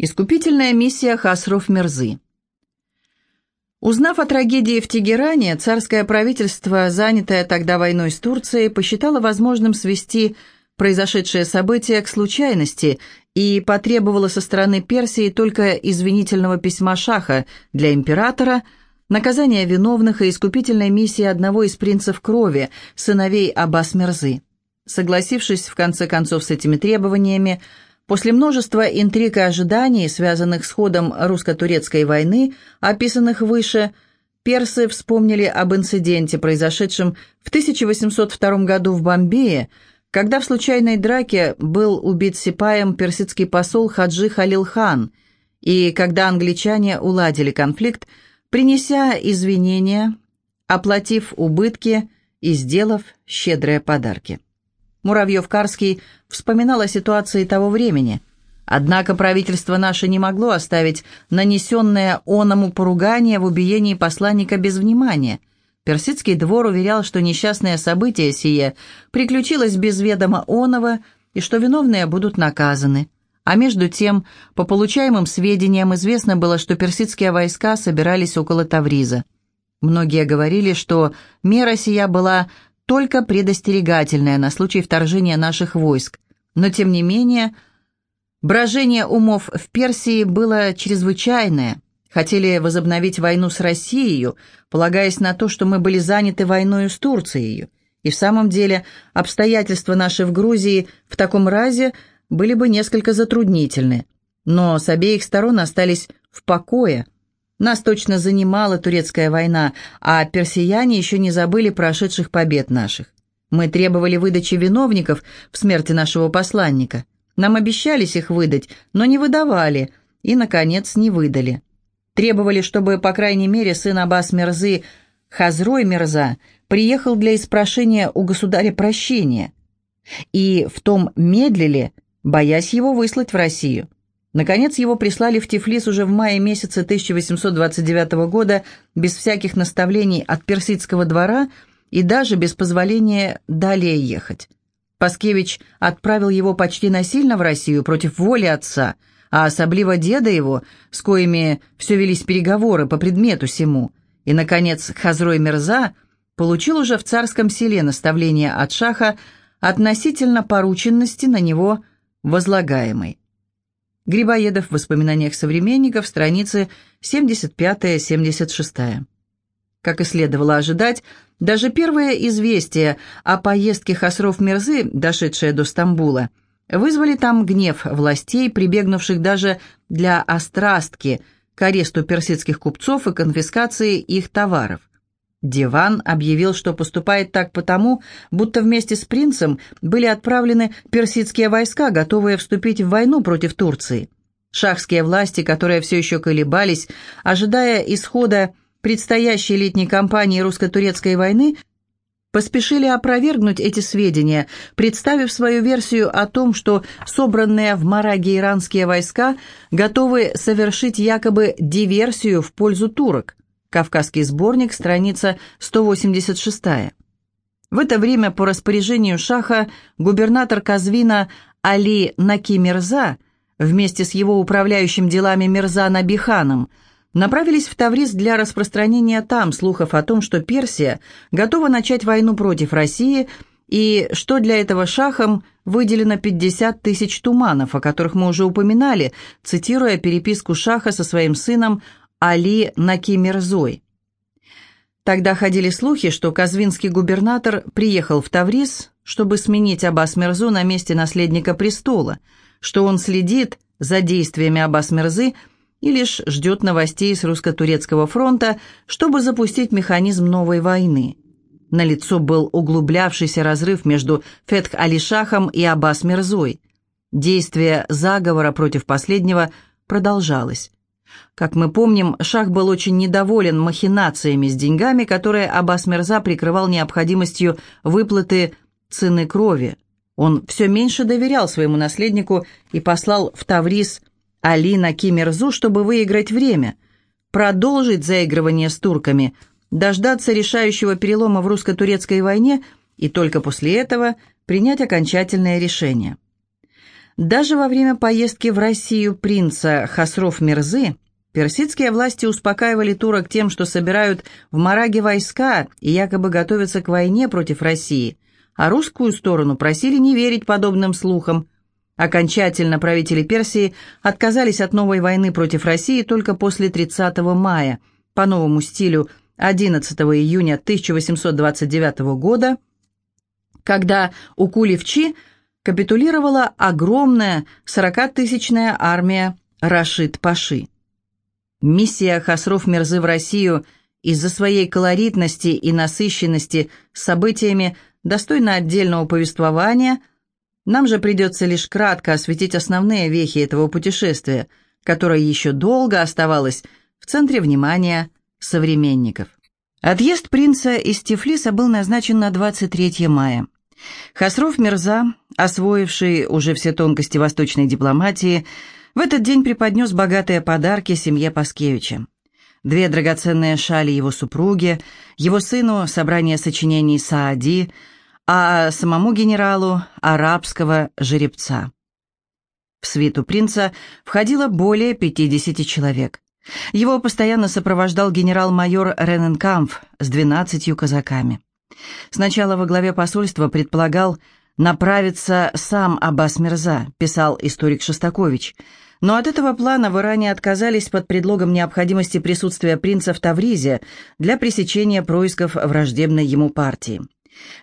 Искупительная миссия Хасров Мирзы. Узнав о трагедии в Тегеране, царское правительство, занятое тогда войной с Турцией, посчитало возможным свести произошедшее событие к случайности и потребовало со стороны Персии только извинительного письма Шаха для императора, наказания виновных и искупительной миссии одного из принцев крови, сыновей Аббас Мирзы. Согласившись в конце концов с этими требованиями, После множества интриг и ожиданий, связанных с ходом русско-турецкой войны, описанных выше, персы вспомнили об инциденте, произошедшем в 1802 году в Бомбее, когда в случайной драке был убит сипаем персидский посол Хаджи Халил хан, и когда англичане уладили конфликт, принеся извинения, оплатив убытки и сделав щедрые подарки. Муравьев-Карский вспоминал о ситуации того времени. Однако правительство наше не могло оставить нанесенное оному поругание в убиении посланника без внимания. Персидский двор уверял, что несчастное событие сие приключилось без ведома оного и что виновные будут наказаны. А между тем, по получаемым сведениям, известно было, что персидские войска собирались около Тавриза. Многие говорили, что мера сия была только предостерегательное на случай вторжения наших войск. Но, тем не менее, брожение умов в Персии было чрезвычайное. Хотели возобновить войну с Россией, полагаясь на то, что мы были заняты войной с Турцией. И в самом деле обстоятельства наши в Грузии в таком разе были бы несколько затруднительны. Но с обеих сторон остались в покое – нас точно занимала турецкая война, а персияне еще не забыли прошедших побед наших. Мы требовали выдачи виновников в смерти нашего посланника. Нам обещались их выдать, но не выдавали, и, наконец, не выдали. Требовали, чтобы, по крайней мере, сын Аббас Мерзы, Хазрой Мерза, приехал для испрошения у государя прощения. И в том медлили, боясь его выслать в Россию. Наконец его прислали в Тифлис уже в мае месяце 1829 года без всяких наставлений от персидского двора и даже без позволения далее ехать. Паскевич отправил его почти насильно в Россию против воли отца, а особливо деда его, с коими все велись переговоры по предмету сему. И, наконец, Хазрой Мерза получил уже в царском селе наставление от шаха относительно порученности на него возлагаемой. Грибоедов в воспоминаниях современников, страницы 75-76. Как и следовало ожидать, даже первое известие о поездке Хасров Мирзы, дошедшее до Стамбула, вызвали там гнев властей, прибегнувших даже для острастки к аресту персидских купцов и конфискации их товаров. Диван объявил, что поступает так потому, будто вместе с принцем были отправлены персидские войска, готовые вступить в войну против Турции. Шахские власти, которые все еще колебались, ожидая исхода предстоящей летней кампании русско-турецкой войны, поспешили опровергнуть эти сведения, представив свою версию о том, что собранные в Мараге иранские войска готовы совершить якобы диверсию в пользу турок. Кавказский сборник, страница 186. В это время по распоряжению Шаха губернатор Казвина Али Накимирза вместе с его управляющим делами Мирза Набиханом направились в Тавриз для распространения там слухов о том, что Персия готова начать войну против России и что для этого шахом выделено 50 тысяч туманов, о которых мы уже упоминали, цитируя переписку шаха со своим сыном Али Накимирзой. Тогда ходили слухи, что казвинский губернатор приехал в Таврис, чтобы сменить Аббас Мирзу на месте наследника престола, что он следит за действиями Аббас Мирзы и лишь ждет новостей с русско-турецкого фронта, чтобы запустить механизм новой войны. На лицо был углублявшийся разрыв между Фетх Алишахом и Аббас Мирзой. Действие заговора против последнего продолжалось. Как мы помним, Шах был очень недоволен махинациями с деньгами, которые Аббас Мирза прикрывал необходимостью выплаты цены крови. Он все меньше доверял своему наследнику и послал в Таврис Али на Кимирзу, чтобы выиграть время, продолжить заигрывание с турками, дождаться решающего перелома в русско-турецкой войне и только после этого принять окончательное решение. Даже во время поездки в Россию принца Хасров Мирзы персидские власти успокаивали турок тем, что собирают в Мараге войска и якобы готовятся к войне против России, а русскую сторону просили не верить подобным слухам. Окончательно правители Персии отказались от новой войны против России только после 30 мая, по новому стилю 11 июня 1829 года, когда у Кулевчи капитулировала огромная 40-тысячная армия Рашид-Паши. Миссия Хасров Мирзы в Россию из-за своей колоритности и насыщенности событиями достойна отдельного повествования, нам же придется лишь кратко осветить основные вехи этого путешествия, которое еще долго оставалось в центре внимания современников. Отъезд принца из Тифлиса был назначен на 23 мая. Хасров Мирза, освоивший уже все тонкости восточной дипломатии, в этот день преподнес богатые подарки семье Паскевича. Две драгоценные шали его супруге, его сыну собрание сочинений Саади, а самому генералу арабского жеребца. В свиту принца входило более 50 человек. Его постоянно сопровождал генерал-майор Рененкамф с двенадцатью казаками. Сначала во главе посольства предполагал направиться сам Аббас Мирза, писал историк Шостакович, но от этого плана в Иране отказались под предлогом необходимости присутствия принца в Тавризе для пресечения происков враждебной ему партии.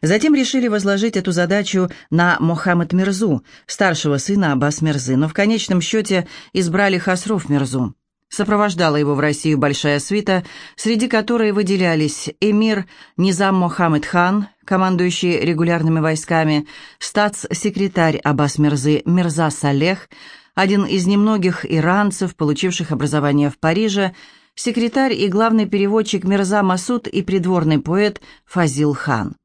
Затем решили возложить эту задачу на Мохаммед Мирзу, старшего сына Аббас Мирзы, но в конечном счете избрали Хасруф Мирзу. Сопровождала его в Россию большая свита, среди которой выделялись эмир Низам Мохаммед хан, командующий регулярными войсками, статс-секретарь Аббас Мирзы Мирза Салех, один из немногих иранцев, получивших образование в Париже, секретарь и главный переводчик Мирза Масуд и придворный поэт Фазил хан.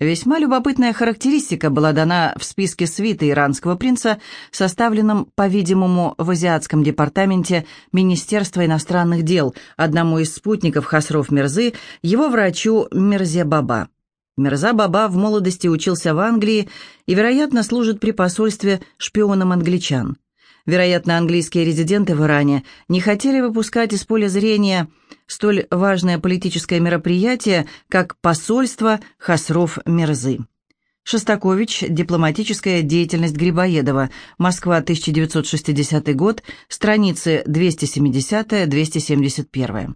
Весьма любопытная характеристика была дана в списке свиты иранского принца, составленном, по-видимому, в Азиатском департаменте Министерства иностранных дел, одному из спутников Хасров Мирзы, его врачу Мирзе Баба. Мирза Баба в молодости учился в Англии и, вероятно, служит при посольстве шпионом англичан. Вероятно, английские резиденты в Иране не хотели выпускать из поля зрения столь важное политическое мероприятие, как посольство Хасров Мирзы. Шостакович. Дипломатическая деятельность Грибоедова. Москва, 1960 год. Страницы 270-271.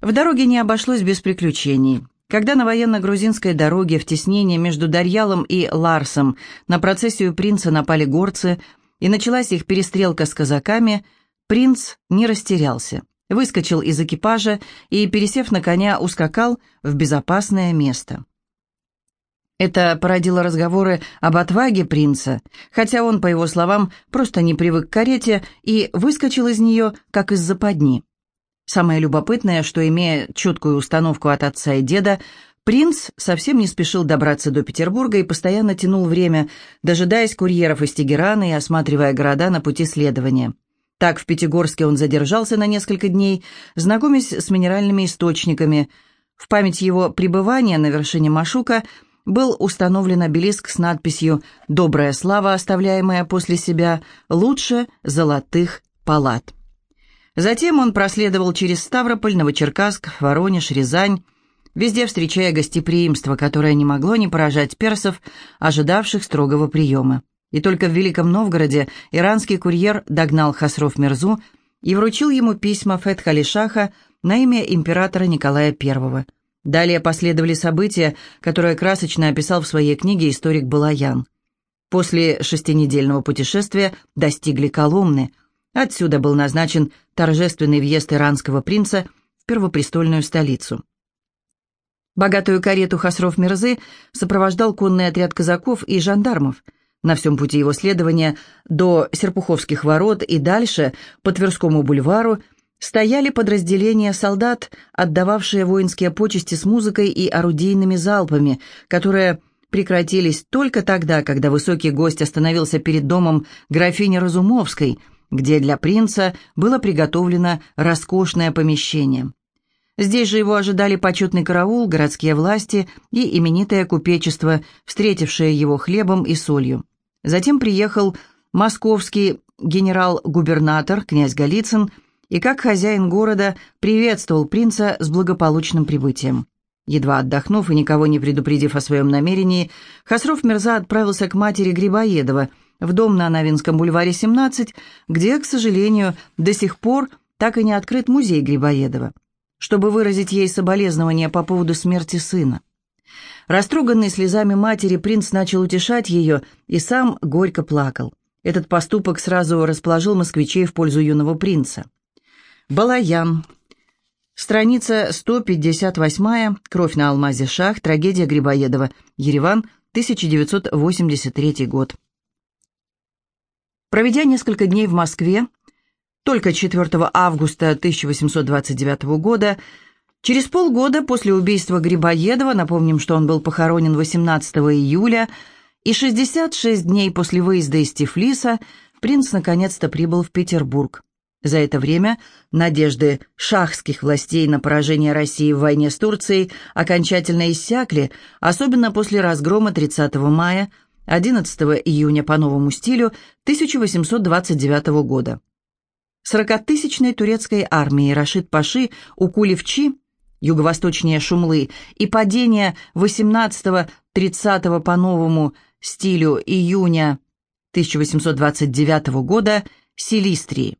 В дороге не обошлось без приключений. Когда на военно-грузинской дороге в теснении между Дарьялом и Ларсом на процессию принца напали горцы, и началась их перестрелка с казаками, принц не растерялся, выскочил из экипажа и, пересев на коня, ускакал в безопасное место. Это породило разговоры об отваге принца, хотя он, по его словам, просто не привык к карете и выскочил из нее, как из западни. Самое любопытное, что, имея четкую установку от отца и деда, Принц совсем не спешил добраться до Петербурга и постоянно тянул время, дожидаясь курьеров из Тегерана и осматривая города на пути следования. Так в Пятигорске он задержался на несколько дней, знакомясь с минеральными источниками. В память его пребывания на вершине Машука был установлен обелиск с надписью «Добрая слава, оставляемая после себя, лучше золотых палат». Затем он проследовал через Ставрополь, Новочеркасск, Воронеж, Рязань, везде встречая гостеприимство, которое не могло не поражать персов, ожидавших строгого приема. И только в Великом Новгороде иранский курьер догнал Хасров Мирзу и вручил ему письма Фетхалишаха на имя императора Николая I. Далее последовали события, которые красочно описал в своей книге историк Балаян. После шестинедельного путешествия достигли Коломны. Отсюда был назначен торжественный въезд иранского принца в первопрестольную столицу. Богатую карету Хасров Мирзы сопровождал конный отряд казаков и жандармов. На всем пути его следования до Серпуховских ворот и дальше по Тверскому бульвару стояли подразделения солдат, отдававшие воинские почести с музыкой и орудийными залпами, которые прекратились только тогда, когда высокий гость остановился перед домом графини Разумовской, где для принца было приготовлено роскошное помещение. Здесь же его ожидали почетный караул, городские власти и именитое купечество, встретившее его хлебом и солью. Затем приехал московский генерал-губернатор, князь Голицын, и как хозяин города приветствовал принца с благополучным прибытием. Едва отдохнув и никого не предупредив о своем намерении, Хасров Мирза отправился к матери Грибоедова в дом на Новинском бульваре 17, где, к сожалению, до сих пор так и не открыт музей Грибоедова, чтобы выразить ей соболезнования по поводу смерти сына. Растроганный слезами матери, принц начал утешать ее и сам горько плакал. Этот поступок сразу расположил москвичей в пользу юного принца. Балаян, Страница 158, «Кровь на алмазе Шах», трагедия Грибоедова, Ереван, 1983 год. Проведя несколько дней в Москве, только 4 августа 1829 года, через полгода после убийства Грибоедова, напомним, что он был похоронен 18 июля, и 66 дней после выезда из Тифлиса, принц наконец-то прибыл в Петербург. За это время надежды шахских властей на поражение России в войне с Турцией окончательно иссякли, особенно после разгрома 30 мая, 11 июня по новому стилю 1829 года. Сорокатысячной турецкой армии Рашид Паши у Кулевчи, юго-восточнее Шумлы, и падение 18-30 по новому стилю июня 1829 года Силистрии.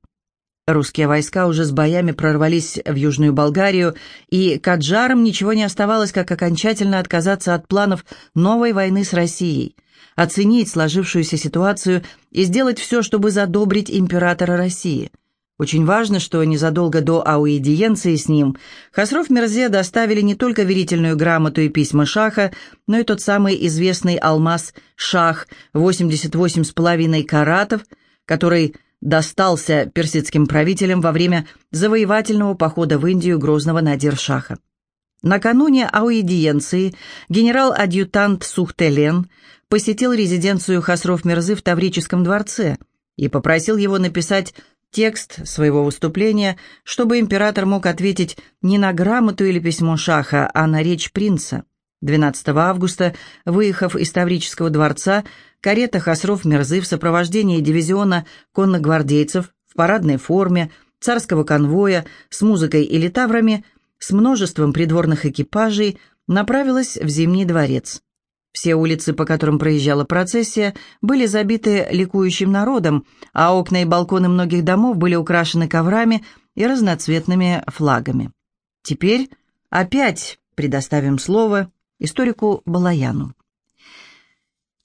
Русские войска уже с боями прорвались в Южную Болгарию, и Каджарам ничего не оставалось, как окончательно отказаться от планов новой войны с Россией, оценить сложившуюся ситуацию и сделать все, чтобы задобрить императора России. Очень важно, что незадолго до ауэдиенции с ним Хасров Мерзе доставили не только верительную грамоту и письма Шаха, но и тот самый известный алмаз Шах 88,5 каратов, который достался персидским правителям во время завоевательного похода в Индию грозного Надир-Шаха. Накануне аудиенции генерал-адъютант Сухтелен посетил резиденцию Хасров-Мирзы в Таврическом дворце и попросил его написать текст своего выступления, чтобы император мог ответить не на грамоту или письмо Шаха, а на речь принца. 12 августа, выехав из Таврического дворца, карета Хасров Мерзы в сопровождении дивизиона конногвардейцев в парадной форме, царского конвоя, с музыкой и литаврами, с множеством придворных экипажей, направилась в Зимний дворец. Все улицы, по которым проезжала процессия, были забиты ликующим народом, а окна и балконы многих домов были украшены коврами и разноцветными флагами. Теперь опять предоставим слово историку Балаяну.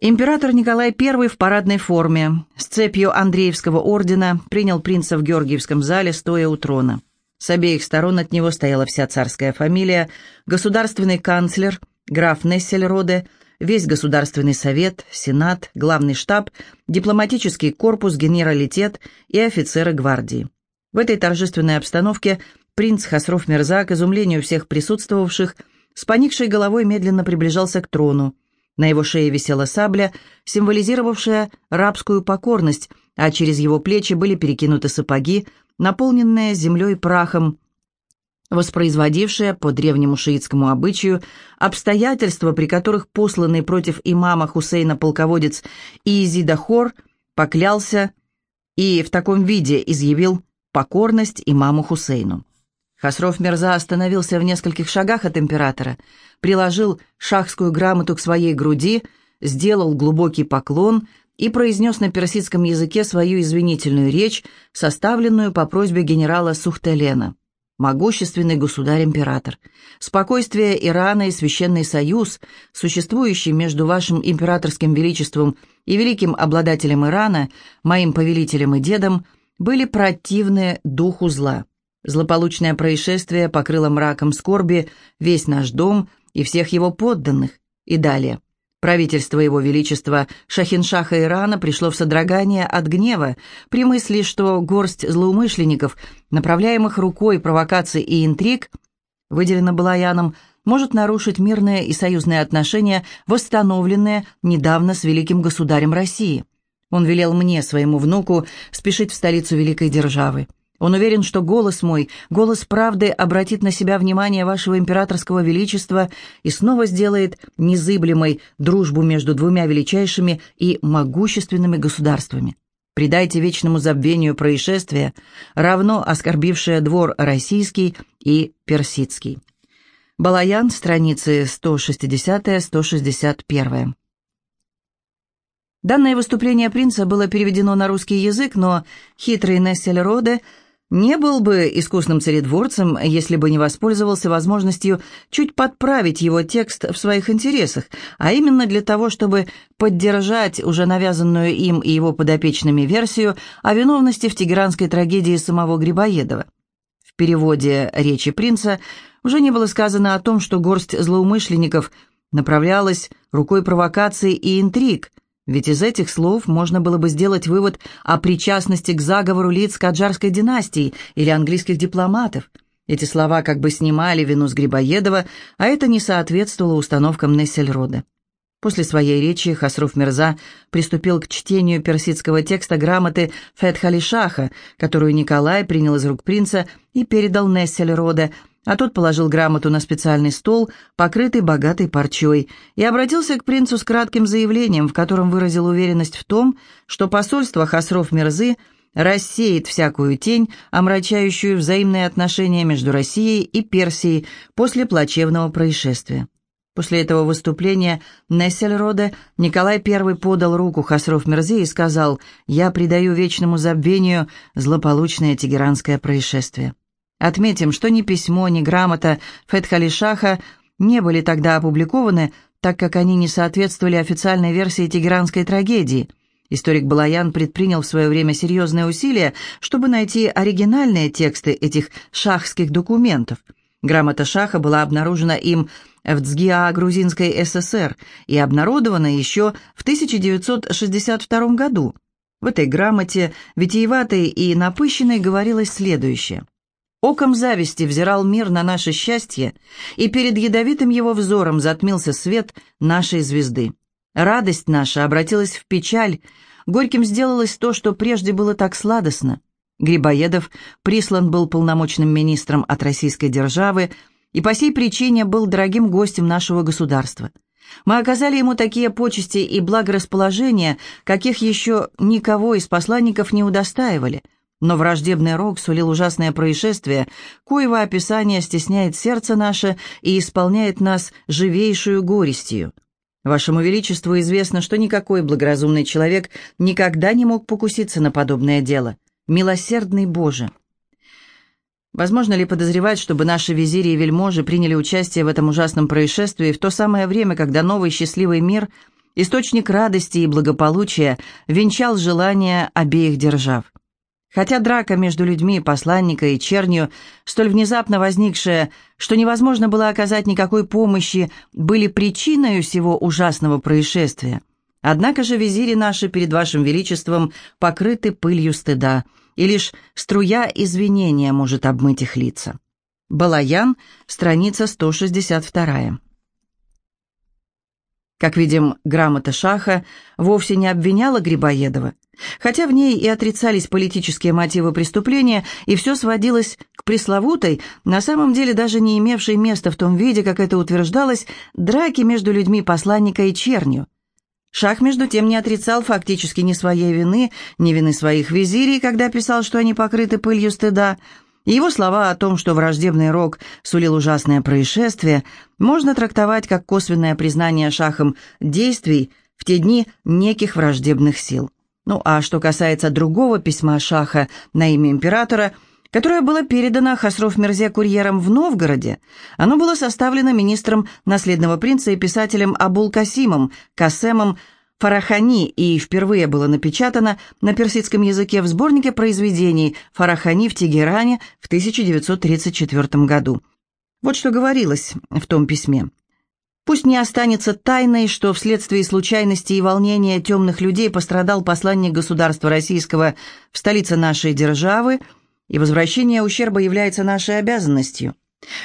Император Николай I в парадной форме, с цепью Андреевского ордена, принял принца в Георгиевском зале, стоя у трона. С обеих сторон от него стояла вся царская фамилия, государственный канцлер, граф Нессельроде, весь Государственный совет, Сенат, главный штаб, дипломатический корпус, генералитет и офицеры гвардии. В этой торжественной обстановке принц Хасров Мирза, к изумлению всех присутствовавших, с поникшей головой медленно приближался к трону. На его шее висела сабля, символизировавшая рабскую покорность, а через его плечи были перекинуты сапоги, наполненные землей прахом, воспроизводившие по древнему шиитскому обычаю обстоятельства, при которых посланный против имама Хусейна полководец Иезидахор поклялся и в таком виде изъявил покорность имаму Хусейну. Хасров Мирза остановился в нескольких шагах от императора, приложил шахскую грамоту к своей груди, сделал глубокий поклон и произнес на персидском языке свою извинительную речь, составленную по просьбе генерала Сухтелена. «Могущественный государь-император, спокойствие Ирана и Священный Союз, существующий между вашим императорским величеством и великим обладателем Ирана, моим повелителем и дедом, были противны духу зла». Злополучное происшествие покрыло мраком скорби весь наш дом и всех его подданных. И далее. Правительство Его Величества Шахиншаха Ирана пришло в содрогание от гнева при мысли, что горсть злоумышленников, направляемых рукой провокаций и интриг, выделена Балаяном, может нарушить мирные и союзные отношения, восстановленные недавно с великим государем России. Он велел мне, своему внуку, спешить в столицу великой державы. Он уверен, что голос мой, голос правды, обратит на себя внимание вашего императорского величества и снова сделает незыблемой дружбу между двумя величайшими и могущественными государствами. Предайте вечному забвению происшествия, равно оскорбившее двор российский и персидский. Балаян, страницы 160-161. Данное выступление принца было переведено на русский язык, но хитрый Нессель Роде – не был бы искусным царедворцем, если бы не воспользовался возможностью чуть подправить его текст в своих интересах, а именно для того, чтобы поддержать уже навязанную им и его подопечными версию о виновности в тегеранской трагедии самого Грибоедова. В переводе речи принца уже не было сказано о том, что горсть злоумышленников направлялась рукой провокаций и интриг – ведь из этих слов можно было бы сделать вывод о причастности к заговору лиц Каджарской династии или английских дипломатов. Эти слова как бы снимали вину с Грибоедова, а это не соответствовало установкам Нессельрода. После своей речи Хасруф Мирза приступил к чтению персидского текста грамоты Фетхалишаха, которую Николай принял из рук принца и передал Нессельрода, а тот положил грамоту на специальный стол, покрытый богатой парчой, и обратился к принцу с кратким заявлением, в котором выразил уверенность в том, что посольство Хасров Мирзы рассеет всякую тень, омрачающую взаимные отношения между Россией и Персией после плачевного происшествия. После этого выступления Нессельрода Николай I подал руку Хасров Мирзе и сказал «Я предаю вечному забвению злополучное тегеранское происшествие». Отметим, что ни письмо, ни грамота Фетхалишаха не были тогда опубликованы, так как они не соответствовали официальной версии тегеранской трагедии. Историк Балаян предпринял в свое время серьезные усилия, чтобы найти оригинальные тексты этих шахских документов. Грамота Шаха была обнаружена им в ЦГИА Грузинской ССР и обнародована еще в 1962 году. В этой грамоте, витиеватой и напыщенной, говорилось следующее. Оком зависти взирал мир на наше счастье, и перед ядовитым его взором затмился свет нашей звезды. Радость наша обратилась в печаль, горьким сделалось то, что прежде было так сладостно. Грибоедов прислан был полномочным министром от российской державы и по сей причине был дорогим гостем нашего государства. Мы оказали ему такие почести и благорасположения, каких еще никого из посланников не удостаивали – но враждебный рок сулил ужасное происшествие, коего описание стесняет сердце наше и исполняет нас живейшую горестью. Вашему Величеству известно, что никакой благоразумный человек никогда не мог покуситься на подобное дело. Милосердный Боже! Возможно ли подозревать, чтобы наши визири и вельможи приняли участие в этом ужасном происшествии в то самое время, когда новый счастливый мир, источник радости и благополучия, венчал желания обеих держав? Хотя драка между людьми, посланника и чернью, столь внезапно возникшая, что невозможно было оказать никакой помощи, были причиной всего ужасного происшествия. Однако же визири наши перед вашим величеством покрыты пылью стыда, и лишь струя извинения может обмыть их лица. Балаян, страница 162. Как видим, грамота Шаха вовсе не обвиняла Грибоедова, Хотя в ней и отрицались политические мотивы преступления, и все сводилось к пресловутой, на самом деле даже не имевшей места в том виде, как это утверждалось, драке между людьми посланника и чернью. Шах, между тем, не отрицал фактически ни своей вины, ни вины своих визирей, когда писал, что они покрыты пылью стыда. Его слова о том, что враждебный рок сулил ужасное происшествие, можно трактовать как косвенное признание Шахом действий в те дни неких враждебных сил. Ну а что касается другого письма Шаха на имя императора, которое было передано Хасров Мирзе курьером в Новгороде, оно было составлено министром наследного принца и писателем Абул Касимом, Касемом Фарахани и впервые было напечатано на персидском языке в сборнике произведений «Фарахани в Тегеране» в 1934 году. Вот что говорилось в том письме. Пусть не останется тайной, что вследствие случайности и волнения темных людей пострадал посланник государства российского в столице нашей державы, и возвращение ущерба является нашей обязанностью.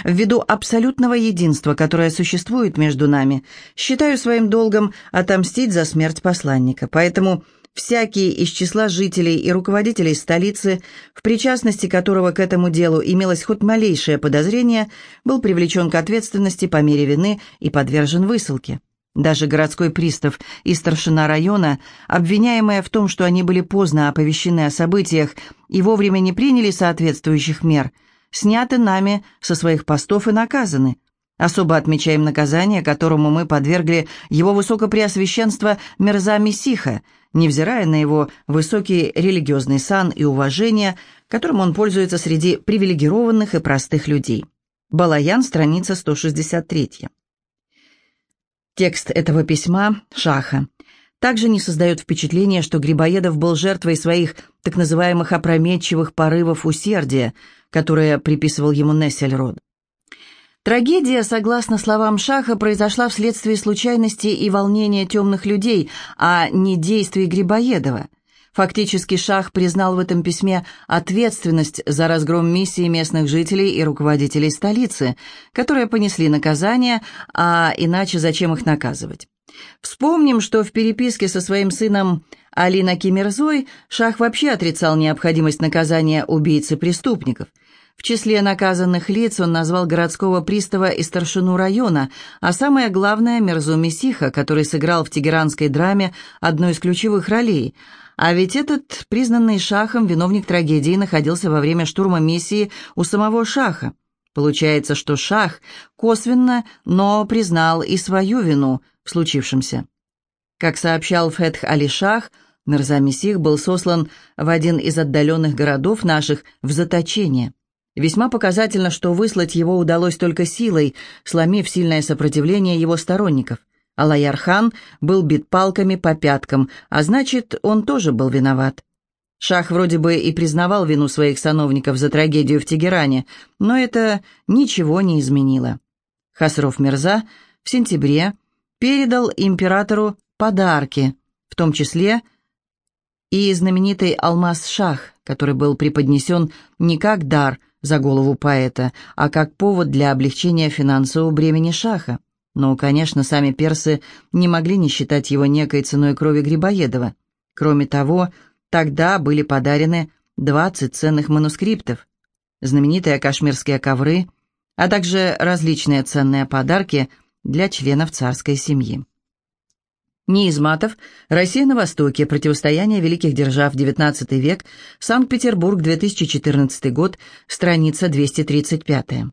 Ввиду абсолютного единства, которое существует между нами, считаю своим долгом отомстить за смерть посланника. Поэтому всякий из числа жителей и руководителей столицы, в причастности которого к этому делу имелось хоть малейшее подозрение, был привлечен к ответственности по мере вины и подвержен высылке. Даже городской пристав и старшина района, обвиняемые в том, что они были поздно оповещены о событиях и вовремя не приняли соответствующих мер, сняты нами со своих постов и наказаны. Особо отмечаем наказание, которому мы подвергли его высокопреосвященство Мерза Месиха, невзирая на его высокий религиозный сан и уважение, которым он пользуется среди привилегированных и простых людей. Балаян, страница 163. Текст этого письма Шаха также не создает впечатления, что Грибоедов был жертвой своих так называемых опрометчивых порывов усердия, которые приписывал ему Нессельрод. Трагедия, согласно словам Шаха, произошла вследствие случайности и волнения темных людей, а не действий Грибоедова – Фактически Шах признал в этом письме ответственность за разгром миссии местных жителей и руководителей столицы, которые понесли наказание, а иначе зачем их наказывать? Вспомним, что в переписке со своим сыном Алина Кимирзой Шах вообще отрицал необходимость наказания убийц и преступников. В числе наказанных лиц он назвал городского пристава и старшину района, а самое главное – Мерзу Месиха, который сыграл в тегеранской драме одну из ключевых ролей – а ведь этот, признанный Шахом, виновник трагедии, находился во время штурма миссии у самого Шаха. Получается, что Шах косвенно, но признал и свою вину в случившемся. Как сообщал Фетх Али Шах, Мирза Месих был сослан в один из отдаленных городов наших в заточение. Весьма показательно, что выслать его удалось только силой, сломив сильное сопротивление его сторонников. Алаярхан был бит палками по пяткам, а значит, он тоже был виноват. Шах вроде бы и признавал вину своих сановников за трагедию в Тегеране, но это ничего не изменило. Хасров Мирза в сентябре передал императору подарки, в том числе и знаменитый алмаз-шах, который был преподнесен не как дар за голову поэта, а как повод для облегчения финансового бремени шаха. Но, конечно, сами персы не могли не считать его некой ценой крови Грибоедова. Кроме того, тогда были подарены 20 ценных манускриптов, знаменитые кашмирские ковры, а также различные ценные подарки для членов царской семьи. Неизматов, Россия на Востоке, противостояние великих держав, XIX век, Санкт-Петербург, 2014 год, страница 235.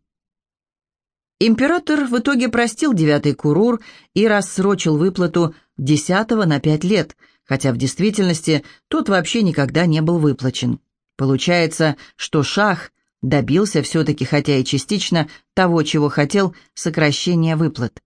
Император в итоге простил девятый курур и рассрочил выплату десятого на пять лет, хотя в действительности тот вообще никогда не был выплачен. Получается, что шах добился все-таки, хотя и частично, того, чего хотел, сокращения выплат.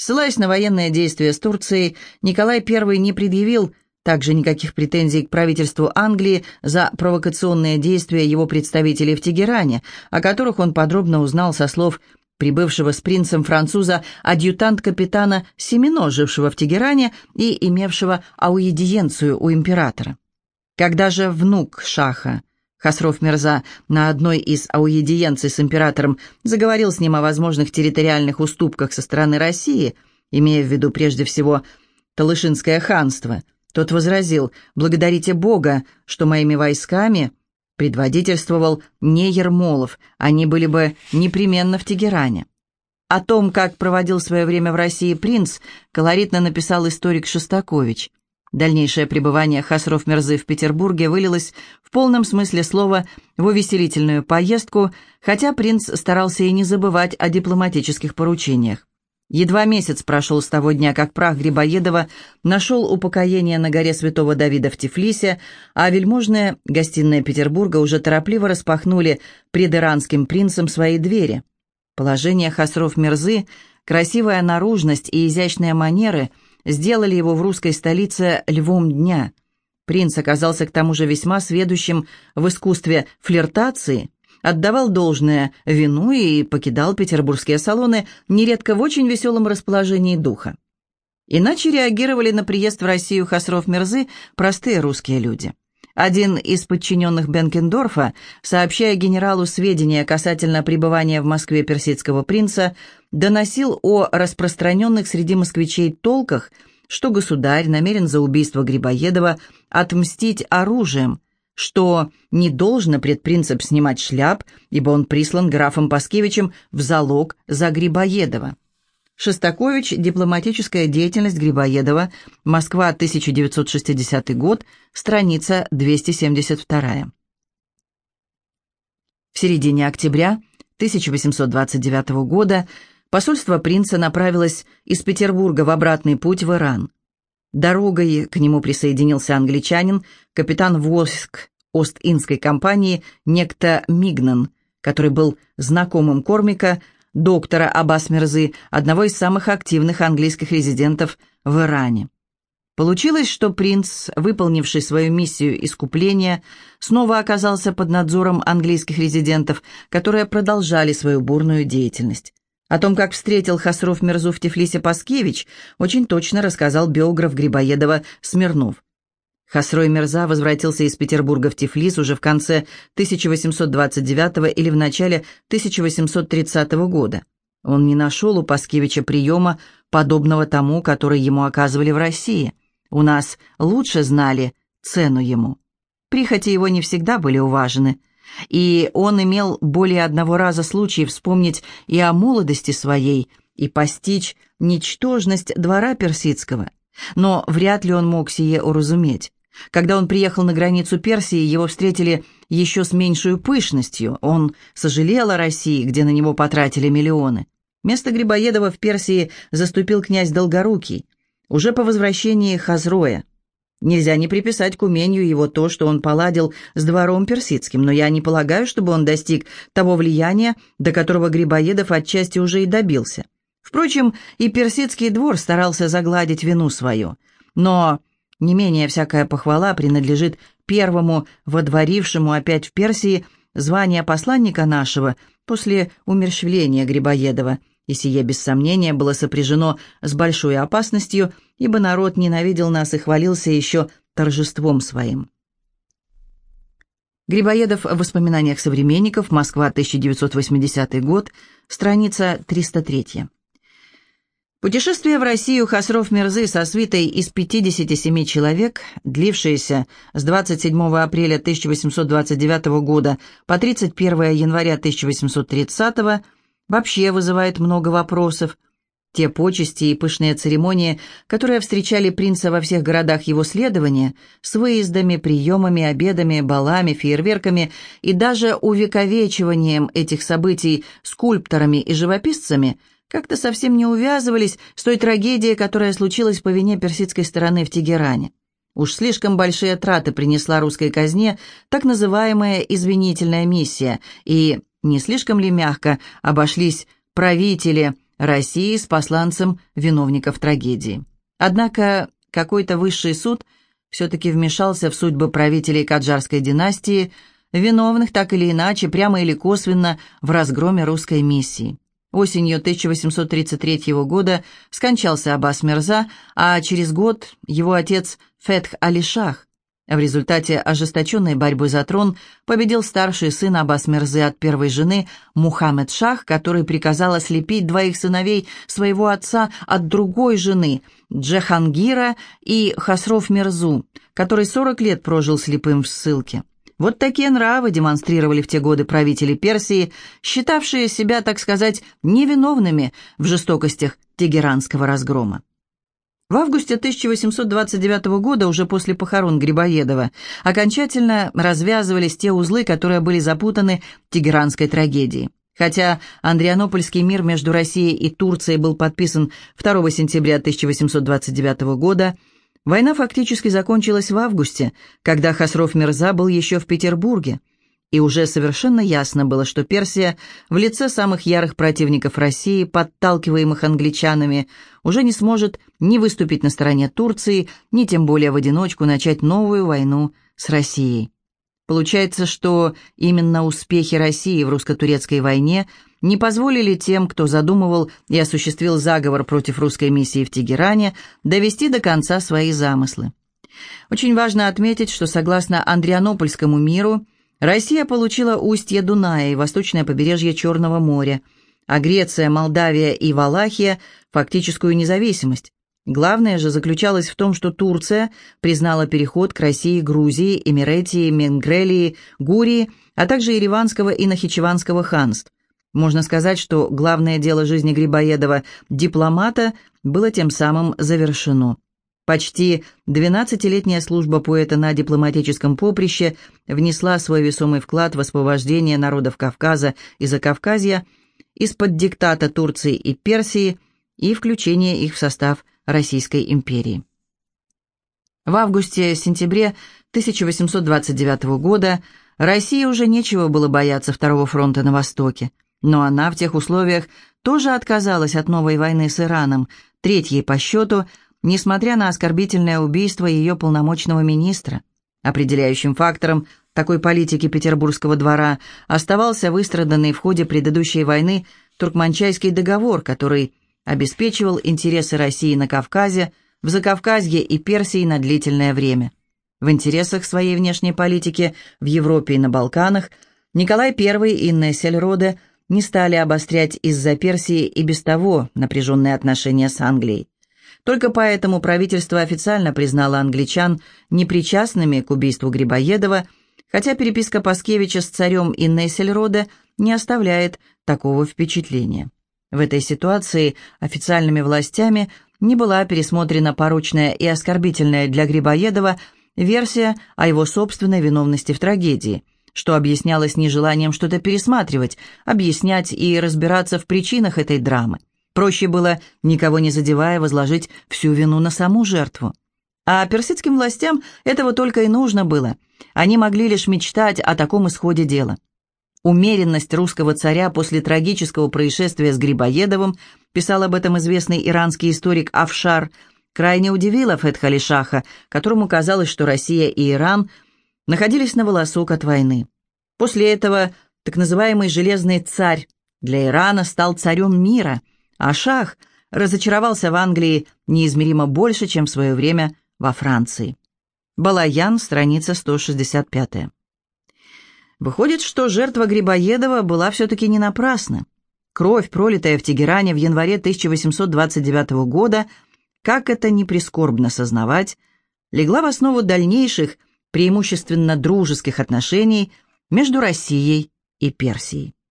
Ссылаясь на военные действия с Турцией, Николай I не предъявил также никаких претензий к правительству Англии за провокационные действия его представителей в Тегеране, о которых он подробно узнал со слов прибывшего с принцем француза адъютант капитана Семено, жившего в Тегеране и имевшего ауедиенцию у императора. Когда же внук Шаха, Хасров Мирза, на одной из ауедиенций с императором заговорил с ним о возможных территориальных уступках со стороны России, имея в виду прежде всего Талышинское ханство, тот возразил «Благодарите Бога, что моими войсками предводительствовал не Ермолов, они были бы непременно в Тегеране. О том, как проводил свое время в России принц, колоритно написал историк Шостакович. Дальнейшее пребывание Хасров Мерзы в Петербурге вылилось в полном смысле слова в увеселительную поездку, хотя принц старался и не забывать о дипломатических поручениях. Едва месяц прошел с того дня, как прах Грибоедова нашел упокоение на горе Святого Давида в Тифлисе, а вельможные гостиные Петербурга уже торопливо распахнули пред иранским принцем свои двери. Положение Хасров Мирзы, красивая наружность и изящные манеры сделали его в русской столице львом дня. Принц оказался к тому же весьма сведущим в искусстве флиртации – отдавал должное вину и покидал петербургские салоны нередко в очень веселом расположении духа. Иначе реагировали на приезд в Россию Хасров Мирзы простые русские люди. Один из подчиненных Бенкендорфа, сообщая генералу сведения касательно пребывания в Москве персидского принца, доносил о распространенных среди москвичей толках, что государь намерен за убийство Грибоедова отмстить оружием, что не должно предпринцип снимать шляп, ибо он прислан графом Паскевичем в залог за Грибоедова. Шостакович. Дипломатическая деятельность Грибоедова. Москва, 1960 год. Страница 272. В середине октября 1829 года посольство принца направилось из Петербурга в обратный путь в Иран. Дорогой к нему присоединился англичанин, капитан войск Ост-Индской компании, некто Мигнан, который был знакомым Кормика, доктора Аббас Мирзы, одного из самых активных английских резидентов в Иране. Получилось, что принц, выполнивший свою миссию искупления, снова оказался под надзором английских резидентов, которые продолжали свою бурную деятельность. О том, как встретил Хасров Мирзу в Тифлисе Паскевич, очень точно рассказал биограф Грибоедова Смирнов. Хасрой Мирза возвратился из Петербурга в Тифлис уже в конце 1829 или в начале 1830 года. Он не нашел у Паскевича приема, подобного тому, который ему оказывали в России. У нас лучше знали цену ему. Прихоти его не всегда были уважены, и он имел более одного раза случай вспомнить и о молодости своей, и постичь ничтожность двора персидского. Но вряд ли он мог сие уразуметь. Когда он приехал на границу Персии, его встретили еще с меньшей пышностью. Он сожалел о России, где на него потратили миллионы. Место Грибоедова в Персии заступил князь Долгорукий, уже по возвращении Хазроя. Нельзя не приписать к умению его то, что он поладил с двором персидским, но я не полагаю, чтобы он достиг того влияния, до которого Грибоедов отчасти уже и добился. Впрочем, и персидский двор старался загладить вину свою. Но не менее всякая похвала принадлежит первому водворившему опять в Персии звание посланника нашего после умерщвления Грибоедова, и сие без сомнения было сопряжено с большой опасностью, ибо народ ненавидел нас и хвалился еще торжеством своим. Грибоедов в воспоминаниях современников, Москва, 1980 год, страница 303. Путешествие в Россию Хасров Мирзы со свитой из 57 человек, длившееся с 27 апреля 1829 года по 31 января 1830, вообще вызывает много вопросов. Те почести и пышные церемонии, которые встречали принца во всех городах его следования, с выездами, приемами, обедами, балами, фейерверками и даже увековечиванием этих событий скульпторами и живописцами – как-то совсем не увязывались с той трагедией, которая случилась по вине персидской стороны в Тегеране. Уж слишком большие траты принесла русской казне так называемая извинительная миссия, и не слишком ли мягко обошлись правители России с посланцем виновников трагедии. Однако какой-то высший суд все-таки вмешался в судьбы правителей Каджарской династии, виновных так или иначе, прямо или косвенно, в разгроме русской миссии. Осенью 1833 года скончался Аббас Мирза, а через год его отец Фетх Алишах. В результате ожесточенной борьбы за трон победил старший сын Аббас Мирзы от первой жены Мухаммед Шах, который приказал ослепить двоих сыновей своего отца от другой жены Джехангира и Хасров Мирзу, который 40 лет прожил слепым в ссылке. Вот такие нравы демонстрировали в те годы правители Персии, считавшие себя, так сказать, невиновными в жестокостях тегеранского разгрома. В августе 1829 года, уже после похорон Грибоедова, окончательно развязывались те узлы, которые были запутаны тегеранской трагедией. Хотя Андрианопольский мир между Россией и Турцией был подписан 2 сентября 1829 года, Война фактически закончилась в августе, когда Хасров Мирза был еще в Петербурге, и уже совершенно ясно было, что Персия в лице самых ярых противников России, подталкиваемых англичанами, уже не сможет ни выступить на стороне Турции, ни тем более в одиночку начать новую войну с Россией. Получается, что именно успехи России в русско-турецкой войне не позволили тем, кто задумывал и осуществил заговор против русской миссии в Тегеране, довести до конца свои замыслы. Очень важно отметить, что согласно Андрианопольскому миру, Россия получила устье Дуная и восточное побережье Черного моря, а Греция, Молдавия и Валахия – фактическую независимость. Главное же заключалось в том, что Турция признала переход к России Грузии, Эмиретии, Менгрелии, Гурии, а также Ереванского и Нахичеванского ханств. Можно сказать, что главное дело жизни Грибоедова, дипломата, было тем самым завершено. Почти 12-летняя служба поэта на дипломатическом поприще внесла свой весомый вклад в освобождение народов Кавказа и Закавказья из-под диктата Турции и Персии и включение их в состав Российской империи. В августе-сентябре 1829 года России уже нечего было бояться Второго фронта на Востоке, но она в тех условиях тоже отказалась от новой войны с Ираном, третьей по счету, несмотря на оскорбительное убийство ее полномочного министра. Определяющим фактором такой политики петербургского двора оставался выстраданный в ходе предыдущей войны Туркманчайский договор, который обеспечивал интересы России на Кавказе, в Закавказье и Персии на длительное время. В интересах своей внешней политики в Европе и на Балканах Николай I и Нессельроде не стали обострять из-за Персии и без того напряженные отношения с Англией. Только поэтому правительство официально признало англичан непричастными к убийству Грибоедова, хотя переписка Паскевича с царем и Нессельроде не оставляет такого впечатления. В этой ситуации официальными властями не была пересмотрена порочная и оскорбительная для Грибоедова версия о его собственной виновности в трагедии, что объяснялось нежеланием что-то пересматривать, объяснять и разбираться в причинах этой драмы. Проще было, никого не задевая, возложить всю вину на саму жертву. А персидским властям этого только и нужно было. Они могли лишь мечтать о таком исходе дела. Умеренность русского царя после трагического происшествия с Грибоедовым, писал об этом известный иранский историк Афшар, крайне удивила Фетхали Шаха, которому казалось, что Россия и Иран находились на волосок от войны. После этого так называемый «железный царь» для Ирана стал царем мира, а Шах разочаровался в Англии неизмеримо больше, чем в свое время во Франции. Балаян, страница 165. Выходит, что жертва Грибоедова была все-таки не напрасна. Кровь, пролитая в Тегеране в январе 1829 года, как это ни прискорбно сознавать, легла в основу дальнейших, преимущественно дружеских отношений между Россией и Персией.